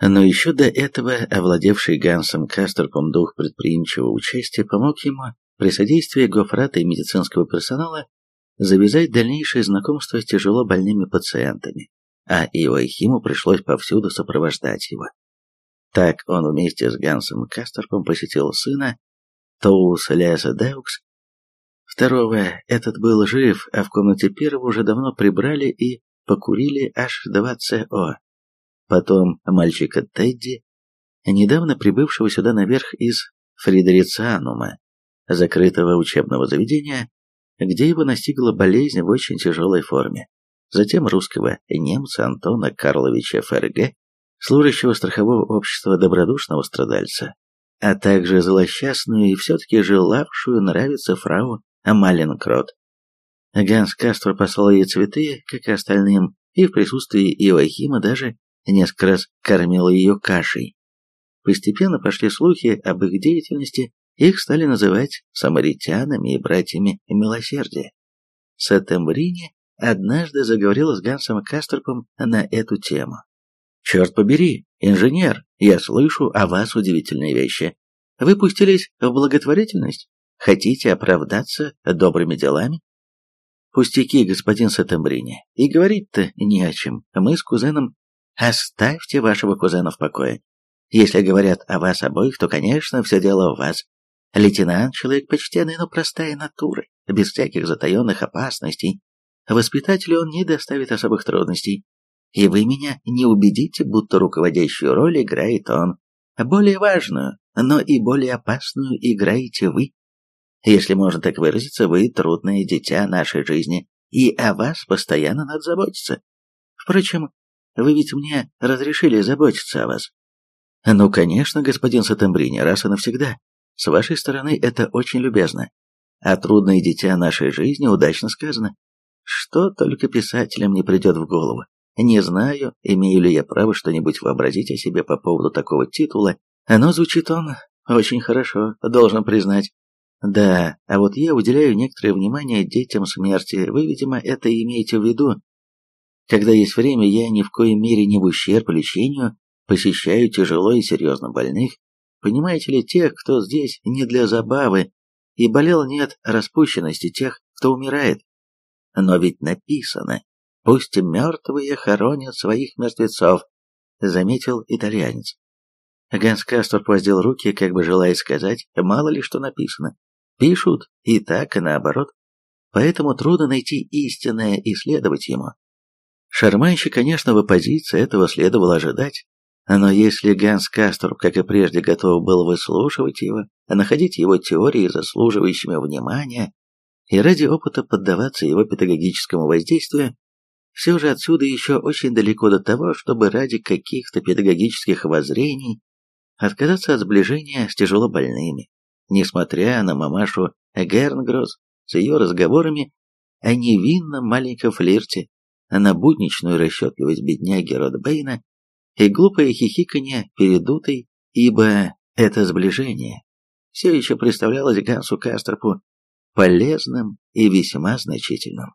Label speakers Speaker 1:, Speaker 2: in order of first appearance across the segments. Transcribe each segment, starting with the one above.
Speaker 1: Но еще до этого овладевший Гансом Кастерпом дух предприимчивого участия помог ему при содействии гофрата и медицинского персонала завязать дальнейшее знакомство с тяжело больными пациентами, а Иоахиму пришлось повсюду сопровождать его. Так он вместе с Гансом Кастерпом посетил сына Тоус Леса Деукс. Второго этот был жив, а в комнате первого уже давно прибрали и покурили аж 2ЦО. Потом мальчика Тедди, недавно прибывшего сюда наверх из Фридерицианума, закрытого учебного заведения, где его настигла болезнь в очень тяжелой форме. Затем русского немца Антона Карловича ФРГ, служащего страхового общества добродушного страдальца, а также злосчастную и все-таки желавшую нравиться фрау Амалинкрот. Ганс Кастро послал ей цветы, как и остальным, и в присутствии Иоахима даже несколько раз кормил ее кашей. Постепенно пошли слухи об их деятельности, их стали называть самаритянами и братьями милосердия. Сатембрини однажды заговорил с Гансом Кастерпом на эту тему. «Черт побери, инженер, я слышу о вас удивительные вещи. Вы пустились в благотворительность? Хотите оправдаться добрыми делами?» «Пустяки, господин Сатембрини, и говорить-то не о чем. Мы с кузеном...» «Оставьте вашего кузена в покое. Если говорят о вас обоих, то, конечно, все дело в вас. Лейтенант — человек почтенный, но простая натура, без всяких затаенных опасностей. Воспитателю он не доставит особых трудностей. И вы меня не убедите, будто руководящую роль играет он. Более важную, но и более опасную играете вы. Если можно так выразиться, вы трудное дитя нашей жизни, и о вас постоянно надо заботиться. Впрочем, вы ведь мне разрешили заботиться о вас. Ну, конечно, господин Сатембрини, раз и навсегда. С вашей стороны это очень любезно. А трудное дитя нашей жизни удачно сказано. Что только писателям не придет в голову. Не знаю, имею ли я право что-нибудь вообразить о себе по поводу такого титула, но звучит он очень хорошо, должен признать. Да, а вот я уделяю некоторое внимание детям смерти, вы, видимо, это имеете в виду. Когда есть время, я ни в коей мере не в ущерб лечению посещаю тяжело и серьезно больных, Понимаете ли, тех, кто здесь не для забавы, и болел нет распущенности тех, кто умирает. Но ведь написано, пусть мертвые хоронят своих мертвецов, заметил итальянец. Ганс Кастор воздел руки, как бы желая сказать, мало ли что написано. Пишут и так, и наоборот. Поэтому трудно найти истинное и следовать ему. Шарманщик, конечно, в оппозиции этого следовало ожидать, но если Ганс Касторп, как и прежде, готов был выслушивать его, находить его теории заслуживающими внимания и ради опыта поддаваться его педагогическому воздействию, все же отсюда еще очень далеко до того, чтобы ради каких-то педагогических воззрений отказаться от сближения с тяжелобольными, несмотря на мамашу Гернгросс с ее разговорами о невинном маленьком флирте, на будничную расчетливость бедняги Ротбейна и глупое хихиканье передутой, ибо это сближение все еще представлялось Гансу Кастропу полезным и весьма значительным.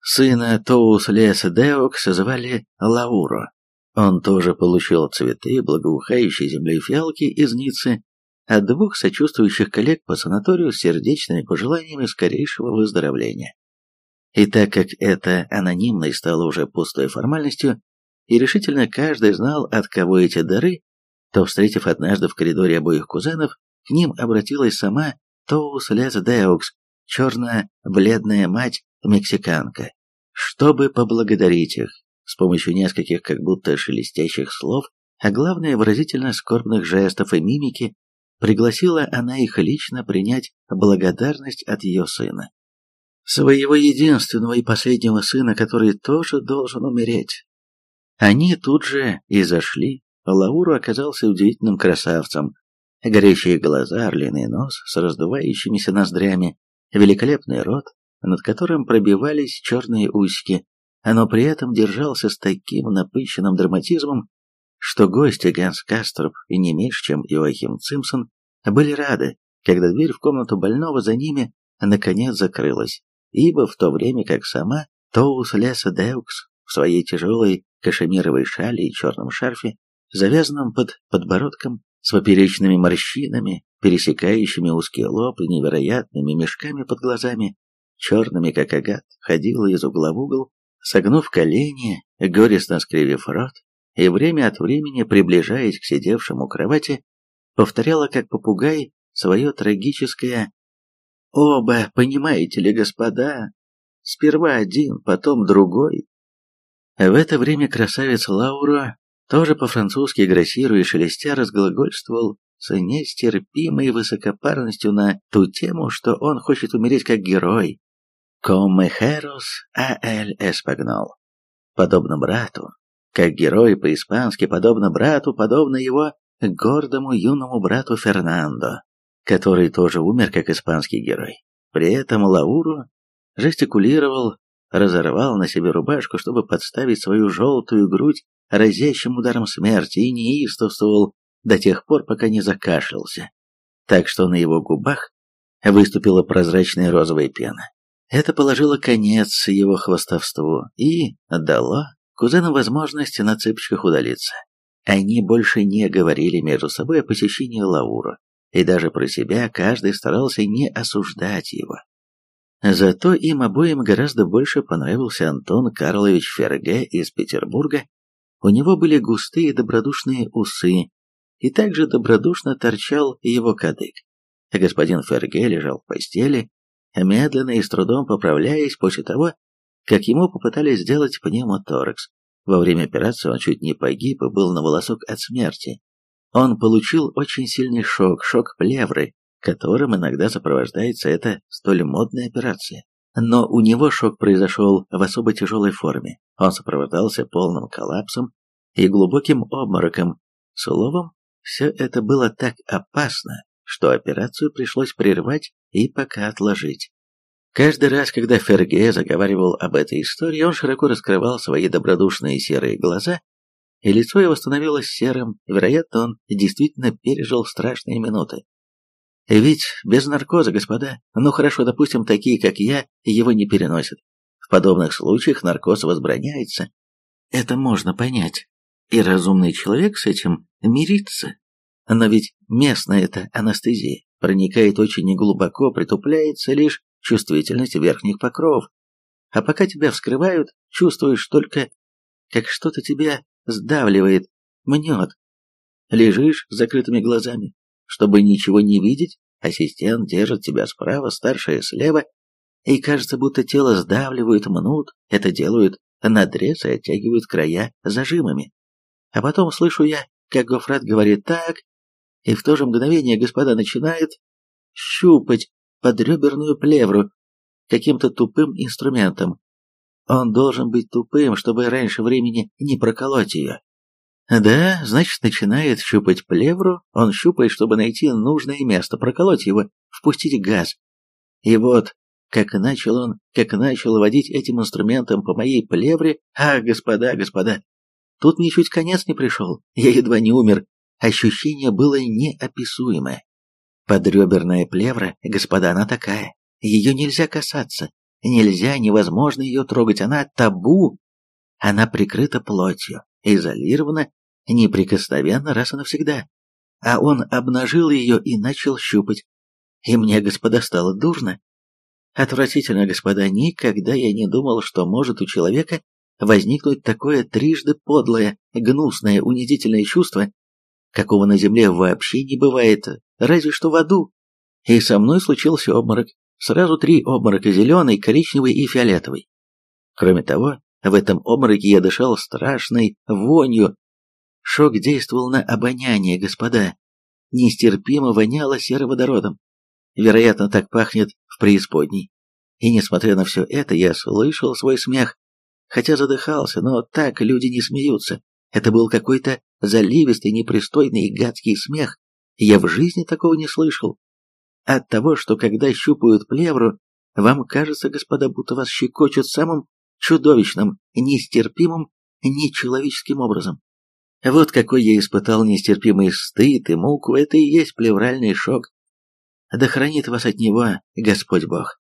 Speaker 1: Сына Тоус Лес Деокс звали Лауро. Он тоже получил цветы благоухающей земли фиалки из Ниццы от двух сочувствующих коллег по санаторию с сердечными пожеланиями скорейшего выздоровления. И так как это анонимной стало уже пустой формальностью, и решительно каждый знал, от кого эти дары, то, встретив однажды в коридоре обоих кузенов, к ним обратилась сама Тоус Лес Деукс, черная бледная мать-мексиканка, чтобы поблагодарить их с помощью нескольких как будто шелестящих слов, а главное выразительно скорбных жестов и мимики, пригласила она их лично принять благодарность от ее сына. Своего единственного и последнего сына, который тоже должен умереть, они тут же и зашли. Лауру оказался удивительным красавцем. Горящие глаза, орлиный нос с раздувающимися ноздрями, великолепный рот, над которым пробивались черные усики, но при этом держался с таким напыщенным драматизмом, что гости Ганс Кастроп и не меньше, чем Иоахим Цимсон, были рады, когда дверь в комнату больного за ними наконец закрылась, ибо в то время как сама Тоус Леса Деукс в своей тяжелой кашемировой шали и черном шарфе завязанным под подбородком, с поперечными морщинами, пересекающими узкие лоб и невероятными мешками под глазами, черными как агат, ходила из угла в угол, согнув колени, горестно скривив рот, и время от времени, приближаясь к сидевшему кровати, повторяла как попугай свое трагическое «Оба, понимаете ли, господа, сперва один, потом другой». В это время красавец Лаура, тоже по-французски грассируя шелестя, разглагольствовал с нестерпимой высокопарностью на ту тему, что он хочет умереть как герой. «Коммехерос а эль эспагнол». Подобно брату, как герой по-испански, подобно брату, подобно его гордому юному брату Фернандо, который тоже умер как испанский герой. При этом Лауру жестикулировал, разорвал на себе рубашку, чтобы подставить свою желтую грудь разящим ударом смерти и неистовствовал до тех пор, пока не закашлялся. Так что на его губах выступила прозрачная розовая пена. Это положило конец его хвостовству и дало кузенам возможность на цыпочках удалиться. Они больше не говорили между собой о посещении Лауру, и даже про себя каждый старался не осуждать его. Зато им обоим гораздо больше понравился Антон Карлович Ферге из Петербурга. У него были густые добродушные усы, и также добродушно торчал его кадык. Господин Ферге лежал в постели, медленно и с трудом поправляясь после того, как ему попытались сделать пневмоторакс. Во время операции он чуть не погиб и был на волосок от смерти. Он получил очень сильный шок, шок плевры, которым иногда сопровождается эта столь модная операция. Но у него шок произошел в особо тяжелой форме. Он сопровождался полным коллапсом и глубоким обмороком. Словом, все это было так опасно, что операцию пришлось прервать и пока отложить. Каждый раз, когда Ферге заговаривал об этой истории, он широко раскрывал свои добродушные серые глаза, и лицо его становилось серым, вероятно, он действительно пережил страшные минуты. Ведь без наркоза, господа, ну хорошо, допустим, такие, как я, его не переносят. В подобных случаях наркоз возбраняется. Это можно понять. И разумный человек с этим мирится. Но ведь местная эта анестезия проникает очень неглубоко, притупляется лишь чувствительность верхних покровов. А пока тебя вскрывают, чувствуешь только, как что-то тебя сдавливает, мнет. Лежишь с закрытыми глазами. Чтобы ничего не видеть, ассистент держит тебя справа, старшая слева, и кажется, будто тело сдавливают, мнут, это делают надрез и оттягивают края зажимами. А потом слышу я, как Гофрат говорит «так», и в то же мгновение господа начинает щупать подреберную плевру каким-то тупым инструментом. Он должен быть тупым, чтобы раньше времени не проколоть ее. Да, значит, начинает щупать плевру, он щупает, чтобы найти нужное место, проколоть его, впустить газ. И вот, как начал он, как начал водить этим инструментом по моей плевре, а, господа, господа, тут мне чуть конец не пришел, я едва не умер, ощущение было неописуемое. Подреберная плевра, господа, она такая. Ее нельзя касаться. Нельзя, невозможно ее трогать. Она табу. Она прикрыта плотью, изолирована, неприкосновенно раз и навсегда. А он обнажил ее и начал щупать. И мне, господа, стало дурно. Отвратительно, господа, никогда я не думал, что может у человека возникнуть такое трижды подлое, гнусное, унизительное чувство, какого на земле вообще не бывает, разве что в аду. И со мной случился обморок. Сразу три обморока, зеленый, коричневый и фиолетовый. Кроме того, в этом обмороке я дышал страшной вонью. Шок действовал на обоняние, господа. Нестерпимо воняло сероводородом. Вероятно, так пахнет в преисподней. И несмотря на все это, я слышал свой смех, хотя задыхался, но так люди не смеются. Это был какой-то заливистый, непристойный и гадкий смех. Я в жизни такого не слышал. От того, что когда щупают плевру, вам кажется, господа, будто вас щекочут самым чудовищным, нестерпимым, нечеловеческим образом. Вот какой я испытал нестерпимый стыд и муку, это и есть плевральный шок. Да хранит вас от него Господь Бог.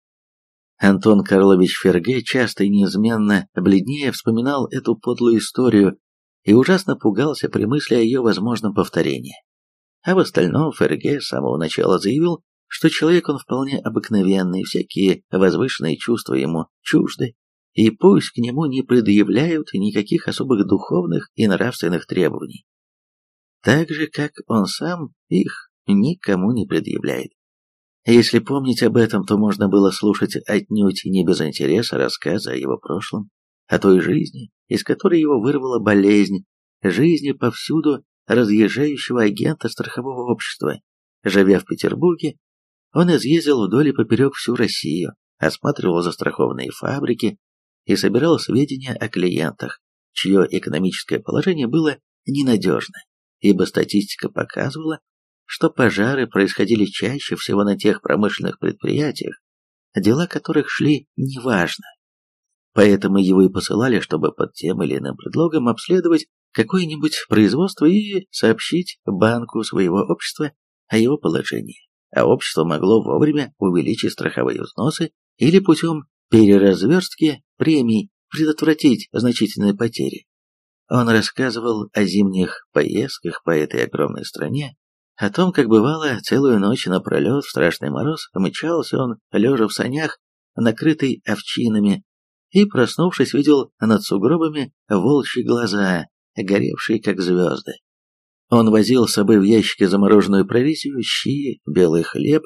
Speaker 1: Антон Карлович Ферге часто и неизменно бледнее вспоминал эту подлую историю и ужасно пугался при мысли о ее возможном повторении. А в остальном Ферге с самого начала заявил, что человек он вполне обыкновенный, всякие возвышенные чувства ему чужды, и пусть к нему не предъявляют никаких особых духовных и нравственных требований. Так же, как он сам их никому не предъявляет. Если помнить об этом, то можно было слушать отнюдь не без интереса рассказы о его прошлом, о той жизни, из которой его вырвала болезнь, жизни повсюду разъезжающего агента страхового общества. Живя в Петербурге, он изъездил вдоль и поперек всю Россию, осматривал застрахованные фабрики и собирал сведения о клиентах, чье экономическое положение было ненадежно, ибо статистика показывала, что пожары происходили чаще всего на тех промышленных предприятиях, дела которых шли неважно. Поэтому его и посылали, чтобы под тем или иным предлогом обследовать какое-нибудь производство и сообщить банку своего общества о его положении. А общество могло вовремя увеличить страховые взносы или путем переразверстки премий предотвратить значительные потери. Он рассказывал о зимних поездках по этой огромной стране, о том, как бывало, целую ночь напролет в страшный мороз мчался он, лежа в санях, накрытый овчинами, и, проснувшись, видел над сугробами волчьи глаза, горевшие как звезды. Он возил с собой в ящике замороженную провизию, щи, белый хлеб,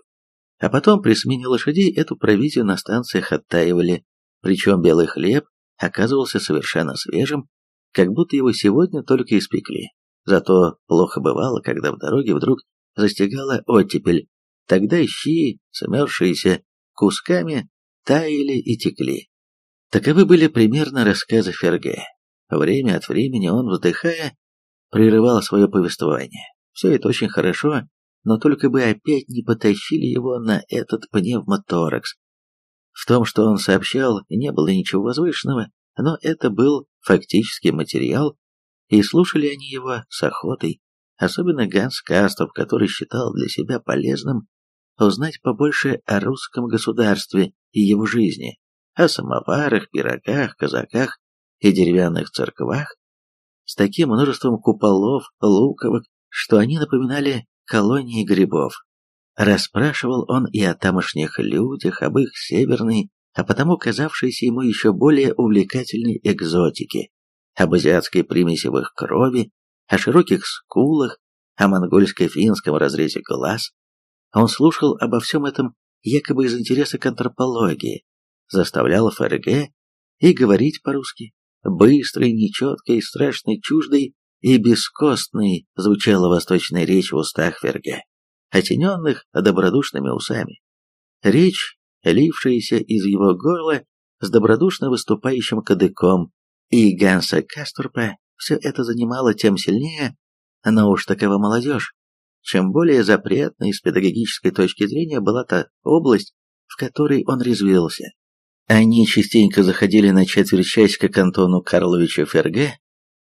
Speaker 1: а потом при смене лошадей эту провизию на станциях оттаивали, причем белый хлеб оказывался совершенно свежим, как будто его сегодня только испекли. Зато плохо бывало, когда в дороге вдруг застигала оттепель, тогда щи, замерзшиеся кусками, таяли и текли. Таковы были примерно рассказы Ферге. Время от времени он, вздыхая, прерывал свое повествование. Все это очень хорошо, но только бы опять не потащили его на этот пневмоторакс. В том, что он сообщал, не было ничего возвышенного, но это был фактический материал, и слушали они его с охотой, особенно Ганс Кастов, который считал для себя полезным узнать побольше о русском государстве и его жизни, о самоварах, пирогах, казаках и деревянных церквах, с таким множеством куполов, луковок, что они напоминали колонии грибов. Расспрашивал он и о тамошних людях, об их северной, а потому казавшейся ему еще более увлекательной экзотике, об азиатской примеси в их крови, о широких скулах, о монгольско-финском разрезе глаз. Он слушал обо всем этом якобы из интереса к антропологии, заставлял ФРГ и говорить по-русски. Быстрой, нечеткой, страшной, чуждой и бескостной звучала восточная речь в устах Ферге, отененных добродушными усами. Речь, лившаяся из его горла с добродушно выступающим кадыком, и Ганса Касторпа все это занимало тем сильнее, но уж такова молодежь. Чем более запретной с педагогической точки зрения была та область, в которой он резвился. Они частенько заходили на четверть часика к Антону Карловичу Ферге,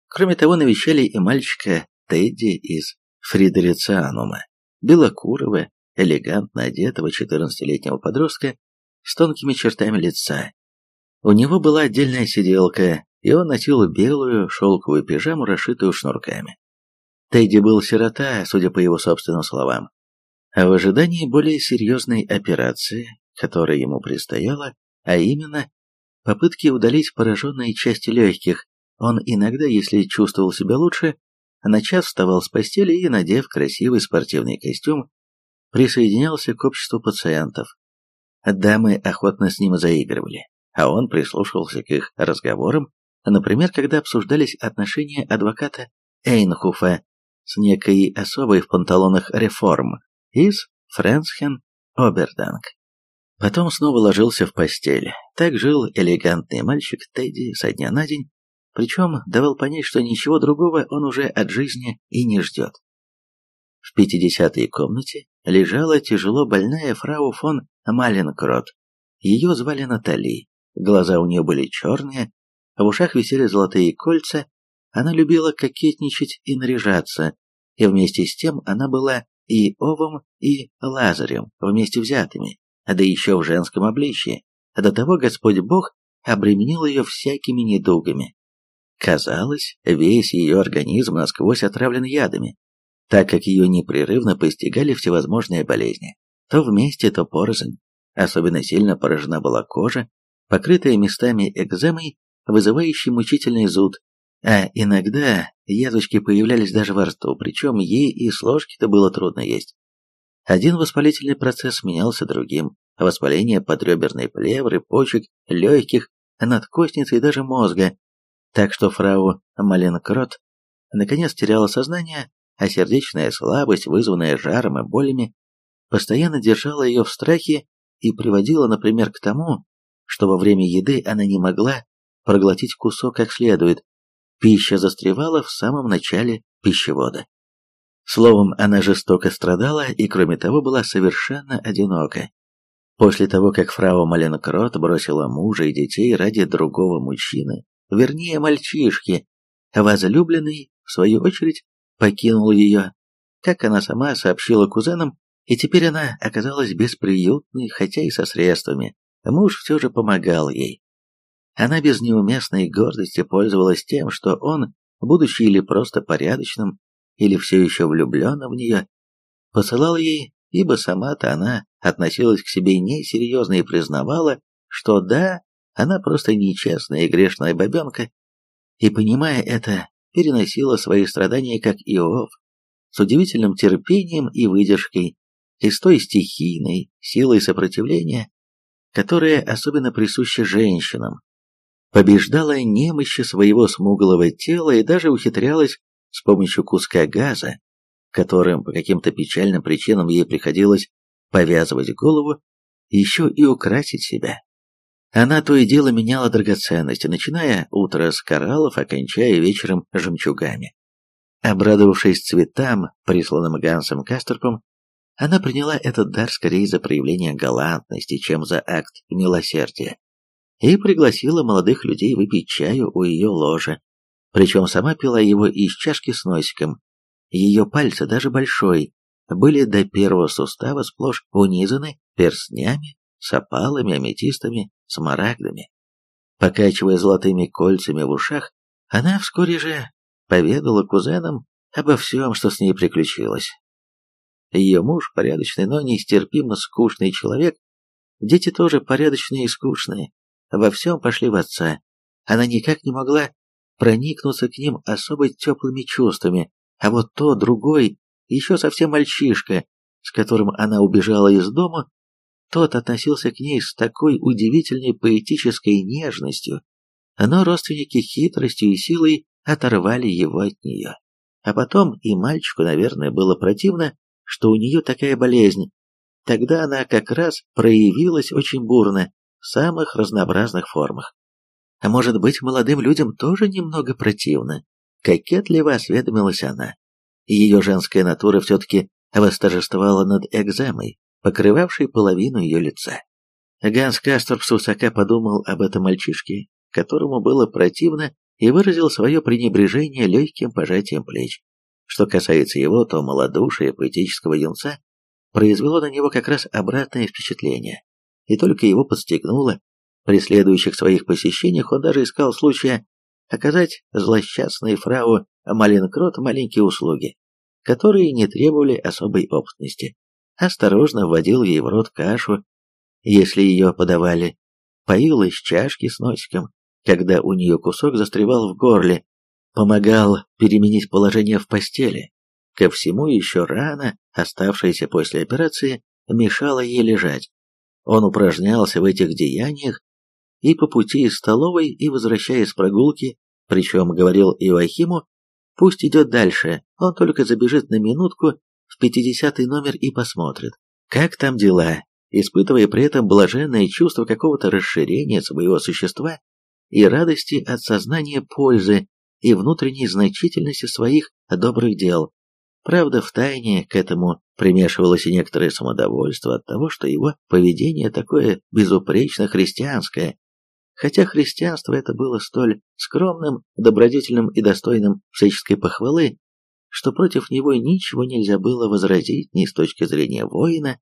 Speaker 1: кроме того навещали и мальчика Тедди из Фридерицианума, белокурого, элегантно одетого 14-летнего подростка с тонкими чертами лица. У него была отдельная сиделка, и он носил белую шелковую пижаму, расшитую шнурками. Тедди был сирота, судя по его собственным словам. А в ожидании более серьезной операции, которая ему предстояла, а именно попытки удалить пораженные части легких. Он иногда, если чувствовал себя лучше, на час вставал с постели и, надев красивый спортивный костюм, присоединялся к обществу пациентов. Дамы охотно с ним заигрывали, а он прислушивался к их разговорам, например, когда обсуждались отношения адвоката Эйнхуфа с некой особой в панталонах реформ из Френсхен Оберданг. Потом снова ложился в постель. Так жил элегантный мальчик Тедди со дня на день, причем давал понять, что ничего другого он уже от жизни и не ждет. В пятидесятой комнате лежала тяжело больная фрау фон Маленкрот. Ее звали Натали, глаза у нее были черные, в ушах висели золотые кольца, она любила кокетничать и наряжаться, и вместе с тем она была и Овом, и Лазарем вместе взятыми да еще в женском обличье. До того Господь Бог обременил ее всякими недугами. Казалось, весь ее организм насквозь отравлен ядами, так как ее непрерывно постигали всевозможные болезни. То вместе, то порознь. Особенно сильно поражена была кожа, покрытая местами экземой, вызывающей мучительный зуд, а иногда язвочки появлялись даже во рту, причем ей и с ложки-то было трудно есть. Один воспалительный процесс сменялся другим. Воспаление подреберной плевры, почек, легких, надкостницы и даже мозга. Так что фрау Маленкрот наконец теряла сознание, а сердечная слабость, вызванная жаром и болями, постоянно держала ее в страхе и приводила, например, к тому, что во время еды она не могла проглотить кусок как следует, пища застревала в самом начале пищевода. Словом, она жестоко страдала и, кроме того, была совершенно одинока. После того, как фрау Маленкрот бросила мужа и детей ради другого мужчины, вернее мальчишки, возлюбленный, в свою очередь, покинул ее, как она сама сообщила кузенам, и теперь она оказалась бесприютной, хотя и со средствами. Муж все же помогал ей. Она без неуместной гордости пользовалась тем, что он, будучи или просто порядочным, или все еще влюбленным в нее, посылал ей, ибо сама-то она относилась к себе несерьезно и признавала, что да, она просто нечестная и грешная бабенка, и, понимая это, переносила свои страдания как Иов, с удивительным терпением и выдержкой, и с той стихийной силой сопротивления, которая особенно присуща женщинам, побеждала немощи своего смуглого тела и даже ухитрялась с помощью куска газа, которым по каким-то печальным причинам ей приходилось повязывать голову, еще и украсить себя. Она то и дело меняла драгоценности, начиная утро с кораллов, окончая вечером жемчугами. Обрадовавшись цветам, присланным Гансом Кастерпом, она приняла этот дар скорее за проявление галантности, чем за акт милосердия, и пригласила молодых людей выпить чаю у ее ложа, причем сама пила его из чашки с носиком. Ее пальцы, даже большой, были до первого сустава сплошь унизаны перстнями, сапалами, аметистами, смарагдами. Покачивая золотыми кольцами в ушах, она вскоре же поведала кузенам обо всем, что с ней приключилось. Ее муж порядочный, но нестерпимо скучный человек, дети тоже порядочные и скучные, во всем пошли в отца. Она никак не могла проникнуться к ним особо теплыми чувствами, а вот то, другой, еще совсем мальчишка, с которым она убежала из дома, тот относился к ней с такой удивительной поэтической нежностью, но родственники хитростью и силой оторвали его от нее. А потом и мальчику, наверное, было противно, что у нее такая болезнь. Тогда она как раз проявилась очень бурно, в самых разнообразных формах. А может быть, молодым людям тоже немного противно? Кокетливо осведомилась она. Ее женская натура все-таки восторжествовала над экземой, покрывавшей половину ее лица. Ганс Касторп с подумал об этом мальчишке, которому было противно, и выразил свое пренебрежение легким пожатием плеч. Что касается его, то малодушие поэтического юнца произвело на него как раз обратное впечатление, и только его подстегнуло при следующих своих посещениях он даже искал случая оказать злосчастной фрау Маленкрот маленькие услуги, которые не требовали особой опытности. Осторожно вводил ей в рот кашу, если ее подавали, поил из чашки с носиком, когда у нее кусок застревал в горле, помогал переменить положение в постели. Ко всему еще рано, оставшаяся после операции, мешала ей лежать. Он упражнялся в этих деяниях и по пути из столовой, и возвращаясь с прогулки, причем говорил Иоахиму, пусть идет дальше, он только забежит на минутку в пятидесятый номер и посмотрит, как там дела, испытывая при этом блаженное чувство какого-то расширения своего существа и радости от сознания пользы и внутренней значительности своих добрых дел. Правда, в тайне к этому примешивалось и некоторое самодовольство от того, что его поведение такое безупречно христианское, хотя христианство это было столь скромным, добродетельным и достойным всяческой похвалы, что против него ничего нельзя было возразить ни с точки зрения воина,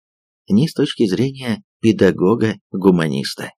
Speaker 1: ни с точки зрения педагога-гуманиста.